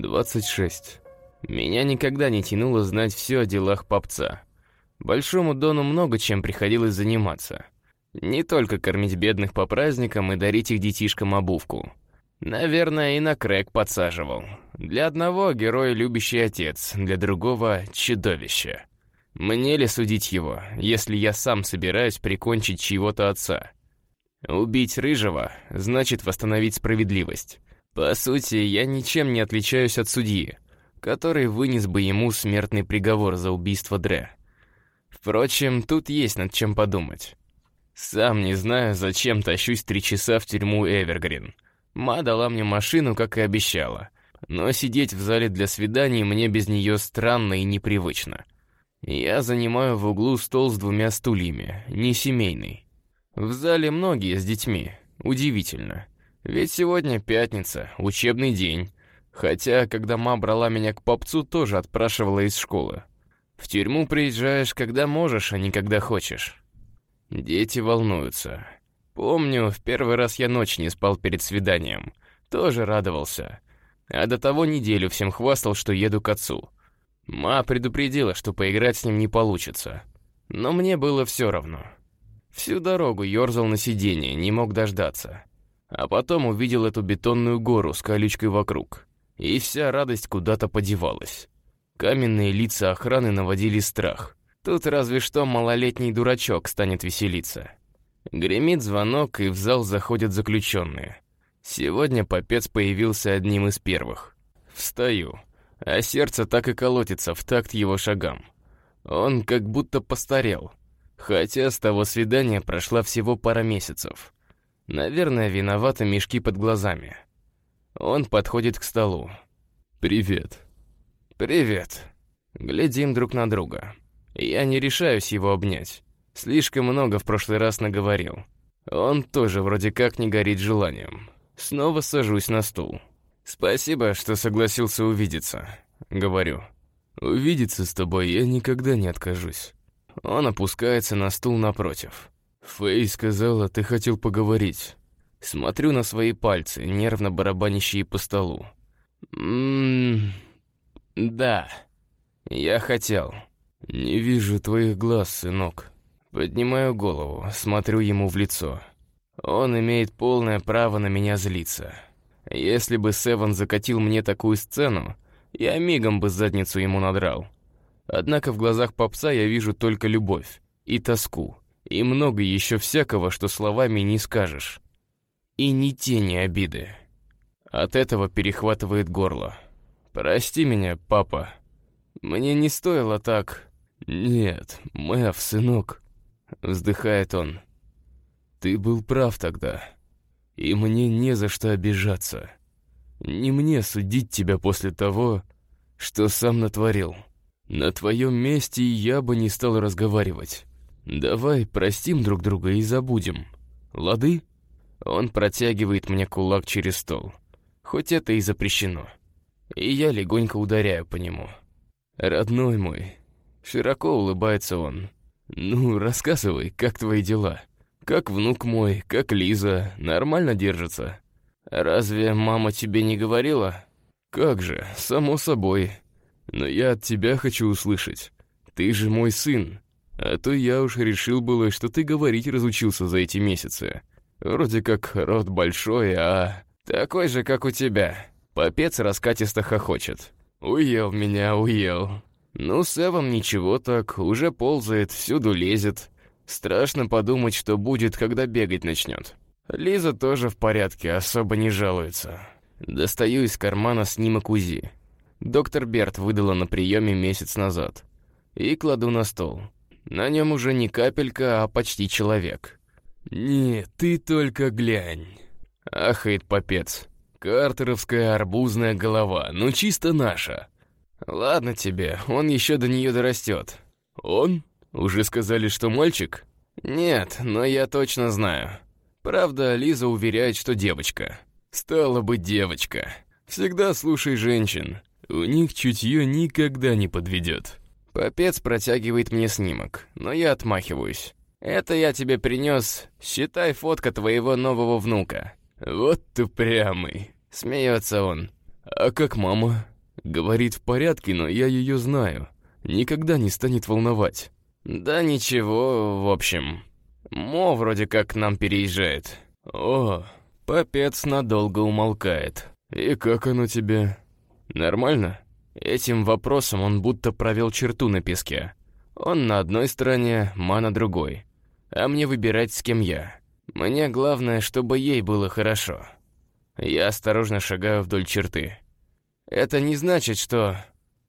26. Меня никогда не тянуло знать все о делах попца. Большому Дону много чем приходилось заниматься. Не только кормить бедных по праздникам и дарить их детишкам обувку. Наверное, и на крэк подсаживал. Для одного герой любящий отец, для другого — чудовище. Мне ли судить его, если я сам собираюсь прикончить чьего-то отца? Убить Рыжего — значит восстановить справедливость. По сути, я ничем не отличаюсь от судьи, который вынес бы ему смертный приговор за убийство Дре. Впрочем, тут есть над чем подумать. Сам не знаю, зачем тащусь три часа в тюрьму Эвергрин. Ма дала мне машину, как и обещала. Но сидеть в зале для свиданий мне без нее странно и непривычно. Я занимаю в углу стол с двумя стульями, не семейный. В зале многие с детьми. Удивительно. Ведь сегодня пятница, учебный день. Хотя, когда ма брала меня к попцу, тоже отпрашивала из школы. В тюрьму приезжаешь, когда можешь, а не когда хочешь. Дети волнуются. Помню, в первый раз я ночь не спал перед свиданием. Тоже радовался. А до того неделю всем хвастал, что еду к отцу. Ма предупредила, что поиграть с ним не получится. Но мне было все равно. Всю дорогу ерзал на сиденье, не мог дождаться. А потом увидел эту бетонную гору с колючкой вокруг. И вся радость куда-то подевалась. Каменные лица охраны наводили страх. Тут разве что малолетний дурачок станет веселиться. Гремит звонок, и в зал заходят заключенные. Сегодня попец появился одним из первых. Встаю, а сердце так и колотится в такт его шагам. Он как будто постарел, хотя с того свидания прошла всего пара месяцев. Наверное, виноваты мешки под глазами. Он подходит к столу. «Привет». «Привет». Глядим друг на друга. Я не решаюсь его обнять. Слишком много в прошлый раз наговорил. Он тоже вроде как не горит желанием. Снова сажусь на стул. «Спасибо, что согласился увидеться», — говорю. «Увидеться с тобой я никогда не откажусь». Он опускается на стул напротив. «Фэй сказала, ты хотел поговорить». Смотрю на свои пальцы, нервно барабанящие по столу. «Ммм... да. Я хотел». «Не вижу твоих глаз, сынок». Поднимаю голову, смотрю ему в лицо. Он имеет полное право на меня злиться. Если бы Севен закатил мне такую сцену, я мигом бы задницу ему надрал. Однако в глазах попса я вижу только любовь и тоску, и много еще всякого, что словами не скажешь. И ни тени обиды. От этого перехватывает горло. «Прости меня, папа. Мне не стоило так...» «Нет, Мэв, сынок», — вздыхает он. «Ты был прав тогда, и мне не за что обижаться. Не мне судить тебя после того, что сам натворил. На твоем месте я бы не стал разговаривать. Давай простим друг друга и забудем. Лады?» Он протягивает мне кулак через стол, хоть это и запрещено. И я легонько ударяю по нему. «Родной мой», — широко улыбается он. «Ну, рассказывай, как твои дела? Как внук мой, как Лиза, нормально держится? Разве мама тебе не говорила?» «Как же, само собой. Но я от тебя хочу услышать. Ты же мой сын. А то я уж решил было, что ты говорить разучился за эти месяцы. Вроде как рот большой, а... Такой же, как у тебя. Попец раскатисто хохочет. Уел меня, уел. Ну, с Эвом ничего так, уже ползает, всюду лезет. Страшно подумать, что будет, когда бегать начнет. Лиза тоже в порядке, особо не жалуется. Достаю из кармана снимок УЗИ. Доктор Берт выдала на приеме месяц назад. И кладу на стол. На нем уже не капелька, а почти человек. «Не, ты только глянь!» — ахает попец. «Картеровская арбузная голова, ну чисто наша!» «Ладно тебе, он еще до нее дорастет». «Он? Уже сказали, что мальчик?» «Нет, но я точно знаю. Правда, Лиза уверяет, что девочка». «Стала бы девочка. Всегда слушай женщин. У них чутье никогда не подведет». Попец протягивает мне снимок, но я отмахиваюсь. Это я тебе принес, считай, фотка твоего нового внука». «Вот ты прямый», — смеется он. «А как мама?» «Говорит, в порядке, но я ее знаю. Никогда не станет волновать». «Да ничего, в общем. Мо вроде как к нам переезжает». «О, попец надолго умолкает. И как оно тебе? Нормально?» Этим вопросом он будто провел черту на песке. Он на одной стороне, Ма на другой. А мне выбирать, с кем я. Мне главное, чтобы ей было хорошо. Я осторожно шагаю вдоль черты. Это не значит, что...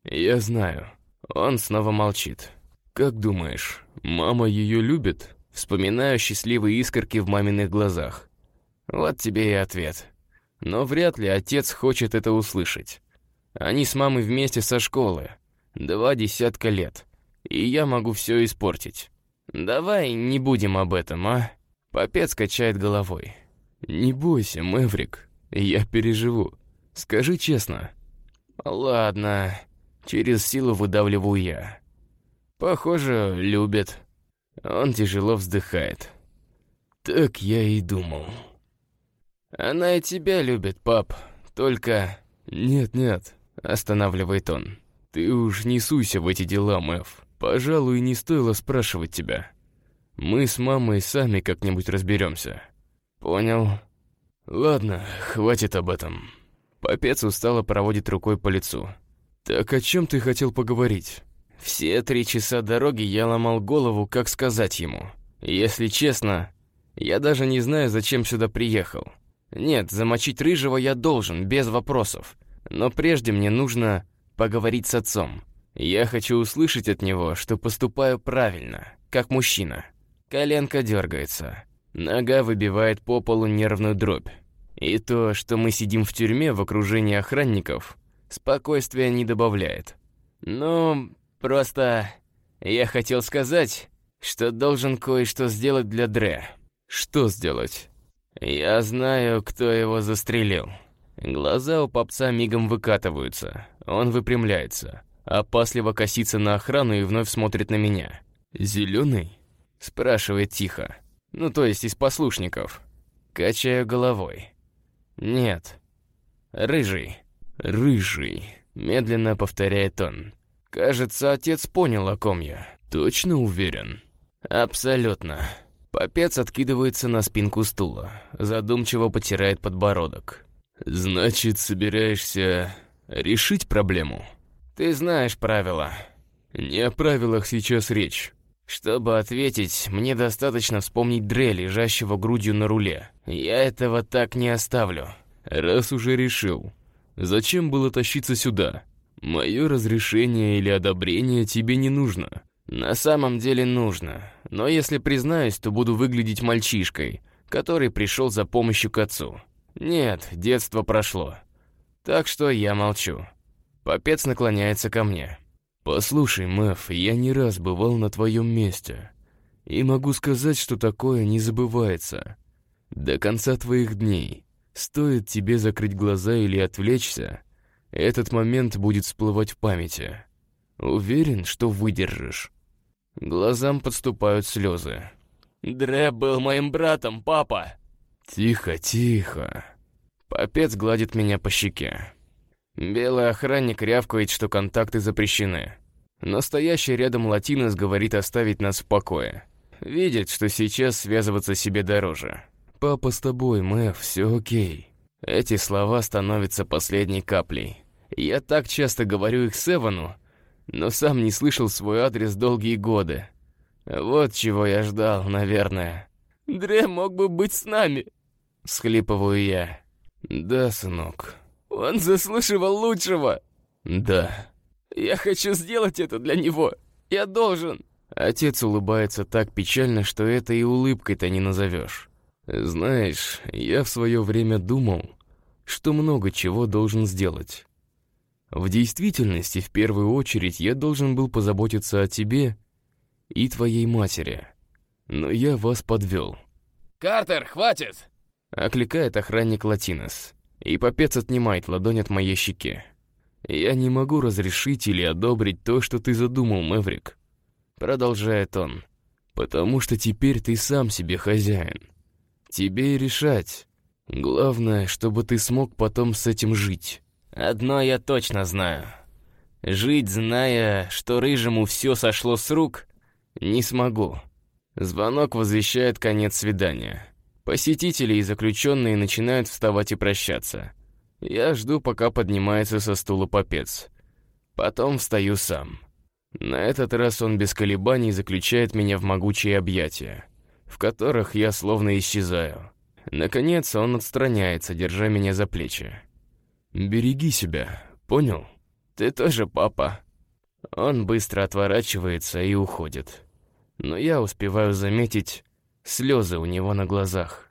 Я знаю. Он снова молчит. Как думаешь, мама ее любит? Вспоминаю счастливые искорки в маминых глазах. Вот тебе и ответ. Но вряд ли отец хочет это услышать. Они с мамой вместе со школы. Два десятка лет. И я могу все испортить. Давай не будем об этом, а? Попец качает головой. Не бойся, Мэврик. Я переживу. Скажи честно. Ладно. Через силу выдавливаю я. Похоже, любит. Он тяжело вздыхает. Так я и думал. Она и тебя любит, пап. Только... Нет-нет, останавливает он. Ты уж не суйся в эти дела, Мэв. Пожалуй, не стоило спрашивать тебя. Мы с мамой сами как-нибудь разберемся. Понял? Ладно, хватит об этом. Попец устало проводит рукой по лицу. Так о чем ты хотел поговорить? Все три часа дороги я ломал голову, как сказать ему. Если честно, я даже не знаю, зачем сюда приехал. Нет, замочить рыжего я должен, без вопросов. Но прежде мне нужно поговорить с отцом. Я хочу услышать от него, что поступаю правильно, как мужчина. Коленка дергается. Нога выбивает по полу нервную дробь. И то, что мы сидим в тюрьме в окружении охранников, спокойствия не добавляет. Ну, просто я хотел сказать, что должен кое-что сделать для Дре. Что сделать? Я знаю, кто его застрелил. Глаза у попца мигом выкатываются. Он выпрямляется, опасливо косится на охрану и вновь смотрит на меня. «Зеленый?» — спрашивает тихо. «Ну, то есть из послушников». Качаю головой. «Нет. Рыжий». «Рыжий», — медленно повторяет он. «Кажется, отец понял, о ком я. Точно уверен?» «Абсолютно». Попец откидывается на спинку стула, задумчиво потирает подбородок. «Значит, собираешься решить проблему?» «Ты знаешь правила». «Не о правилах сейчас речь». Чтобы ответить, мне достаточно вспомнить Дре, лежащего грудью на руле. Я этого так не оставлю. Раз уже решил, зачем было тащиться сюда? Мое разрешение или одобрение тебе не нужно. На самом деле нужно. Но если признаюсь, то буду выглядеть мальчишкой, который пришел за помощью к отцу. Нет, детство прошло. Так что я молчу. Попец наклоняется ко мне. «Послушай, Мэв, я не раз бывал на твоем месте. И могу сказать, что такое не забывается. До конца твоих дней. Стоит тебе закрыть глаза или отвлечься, этот момент будет всплывать в памяти. Уверен, что выдержишь». Глазам подступают слезы. «Дре был моим братом, папа!» «Тихо, тихо!» Попец гладит меня по щеке. Белый охранник рявкает, что контакты запрещены. Настоящий рядом латинос говорит оставить нас в покое. Видит, что сейчас связываться себе дороже. «Папа с тобой, Мэв, все окей». Эти слова становятся последней каплей. Я так часто говорю их Севану, но сам не слышал свой адрес долгие годы. Вот чего я ждал, наверное. «Дре мог бы быть с нами», — схлипываю я. «Да, сынок, он заслуживал лучшего. Да. Я хочу сделать это для него. Я должен. Отец улыбается так печально, что это и улыбкой-то не назовешь. Знаешь, я в свое время думал, что много чего должен сделать. В действительности, в первую очередь, я должен был позаботиться о тебе и твоей матери. Но я вас подвел. «Картер, хватит!» — окликает охранник Латинос и попец отнимает ладонь от моей щеки. «Я не могу разрешить или одобрить то, что ты задумал, Мэврик», — продолжает он, «потому что теперь ты сам себе хозяин. Тебе и решать. Главное, чтобы ты смог потом с этим жить». Одно я точно знаю. Жить, зная, что рыжему все сошло с рук, не смогу. Звонок возвещает конец свидания. Посетители и заключенные начинают вставать и прощаться. Я жду, пока поднимается со стула попец. Потом встаю сам. На этот раз он без колебаний заключает меня в могучие объятия, в которых я словно исчезаю. Наконец он отстраняется, держа меня за плечи. «Береги себя, понял? Ты тоже папа». Он быстро отворачивается и уходит. Но я успеваю заметить слезы у него на глазах.